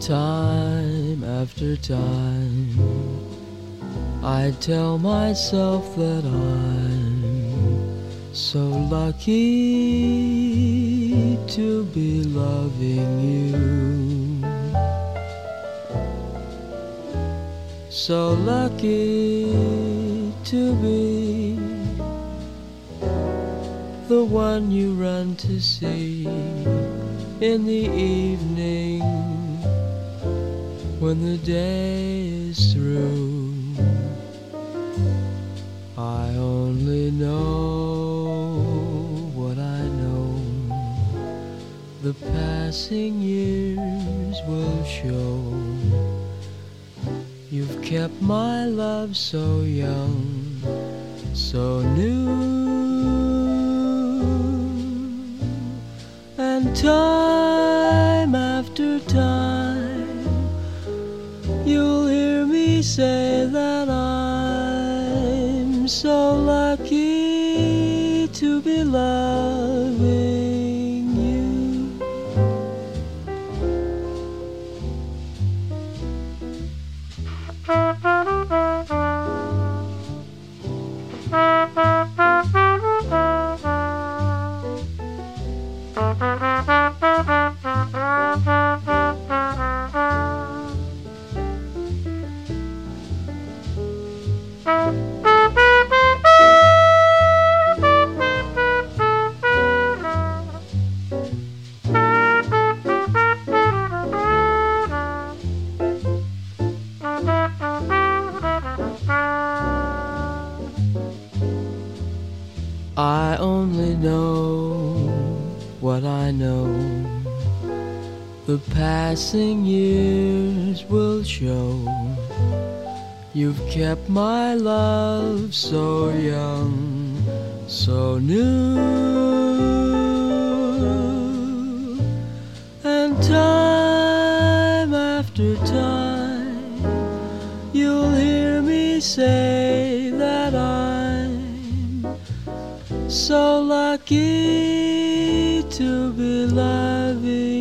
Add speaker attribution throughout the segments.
Speaker 1: Time
Speaker 2: after time, I tell myself that I'm so lucky to be loving you. so lucky to be the one you run to see in the evening when the day is through. I only know what I know, the passing years will show You've kept my love so young, so new. And time after time, you'll hear me say that passing years will show. You've kept my love so young, so new. And time after time, you'll hear me say that I'm so lucky to be loving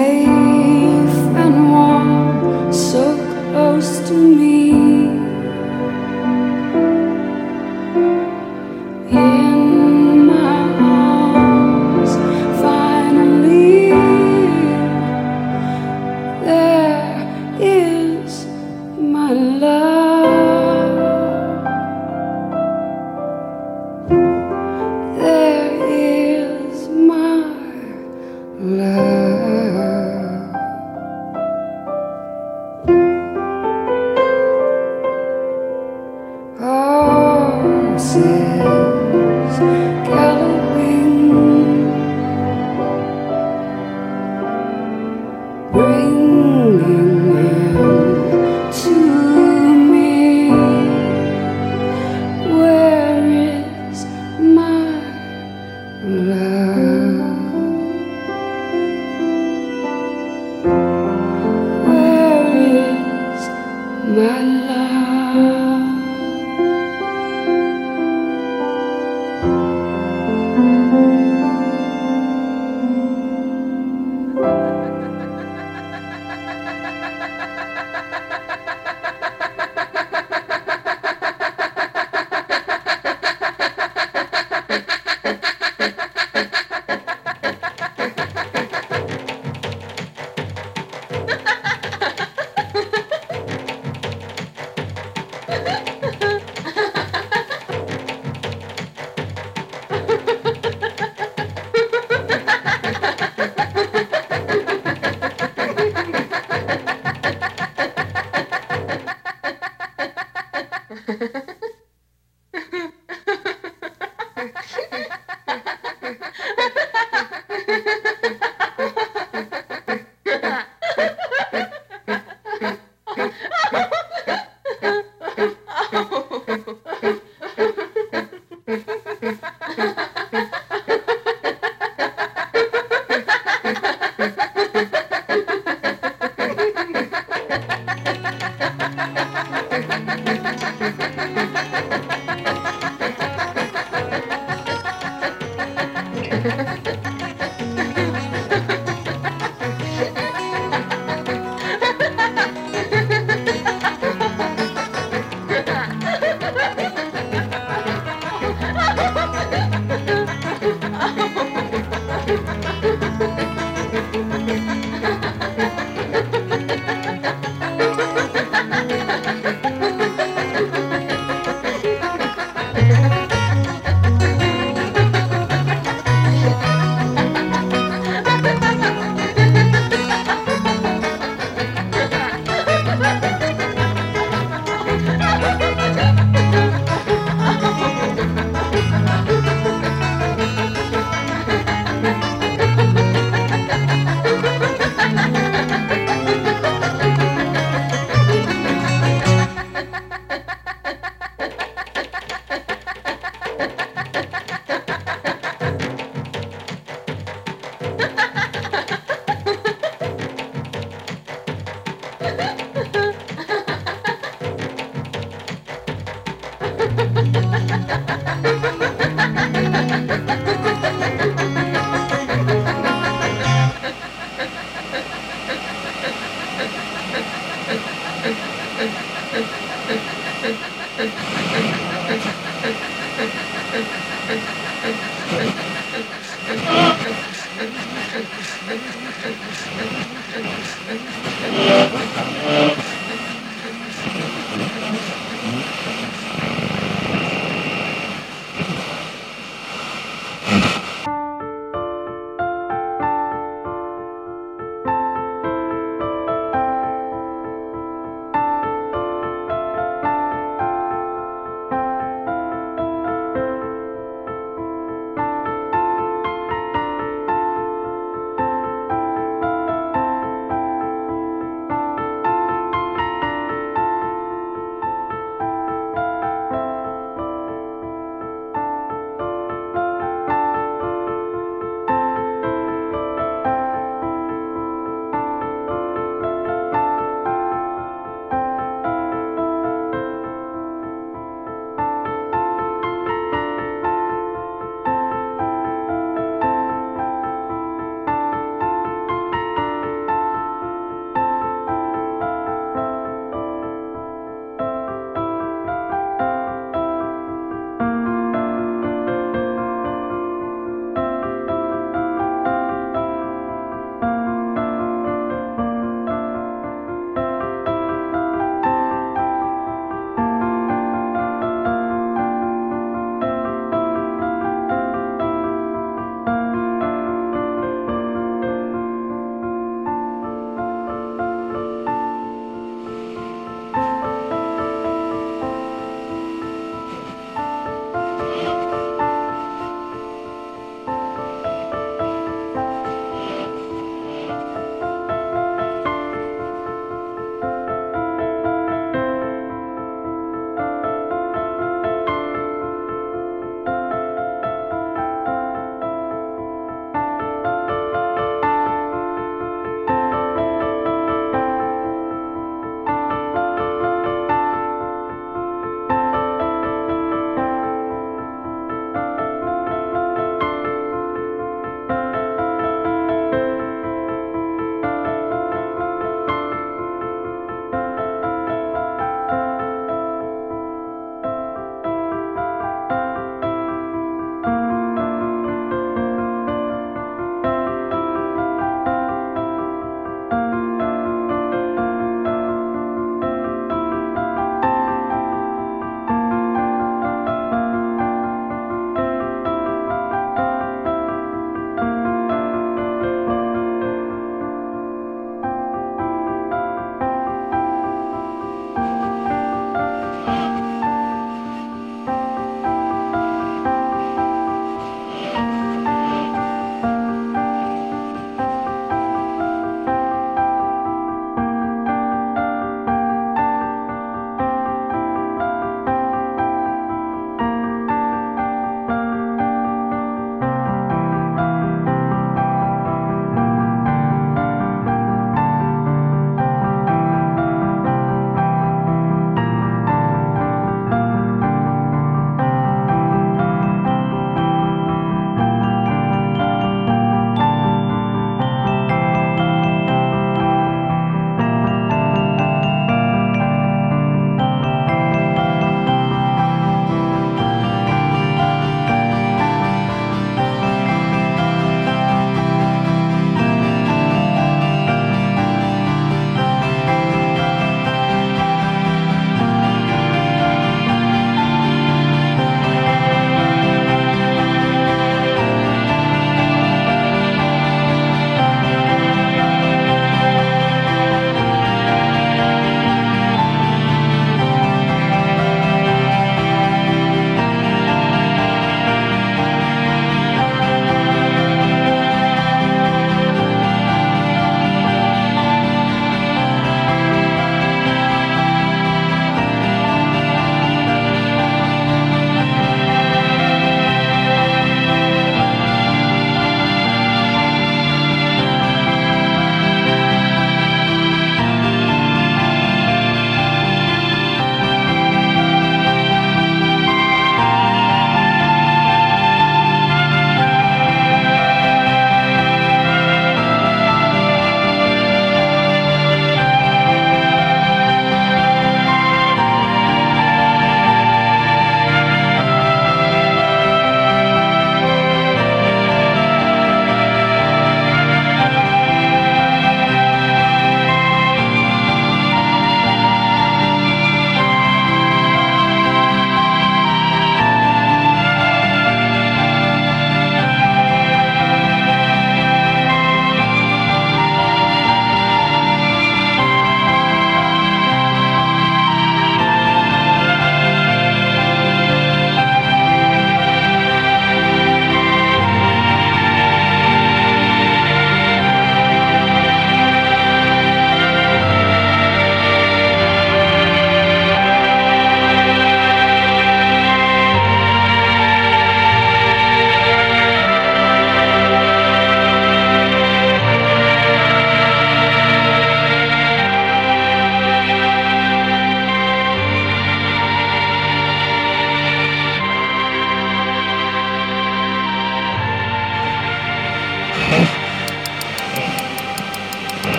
Speaker 3: safe and warm, so close to me.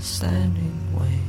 Speaker 3: Standing wave.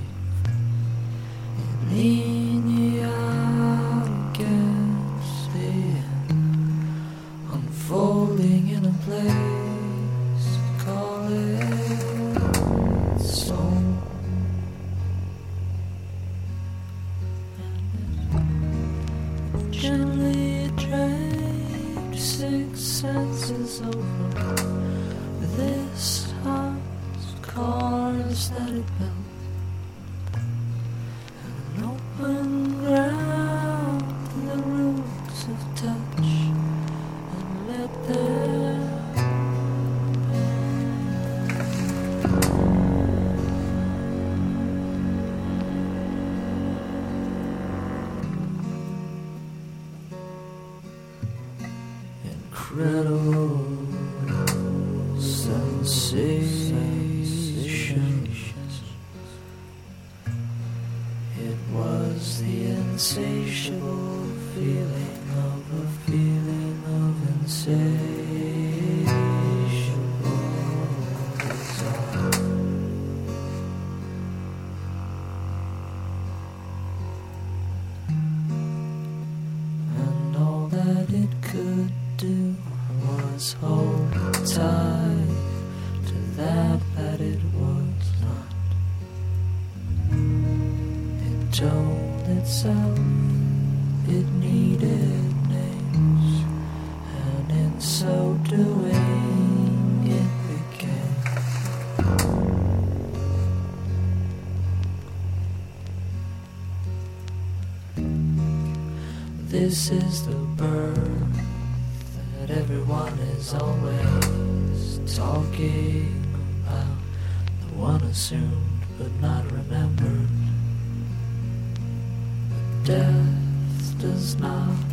Speaker 3: This is the birth that everyone is always talking about. The one assumed but not remembered. Death does not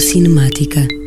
Speaker 4: Cinemática.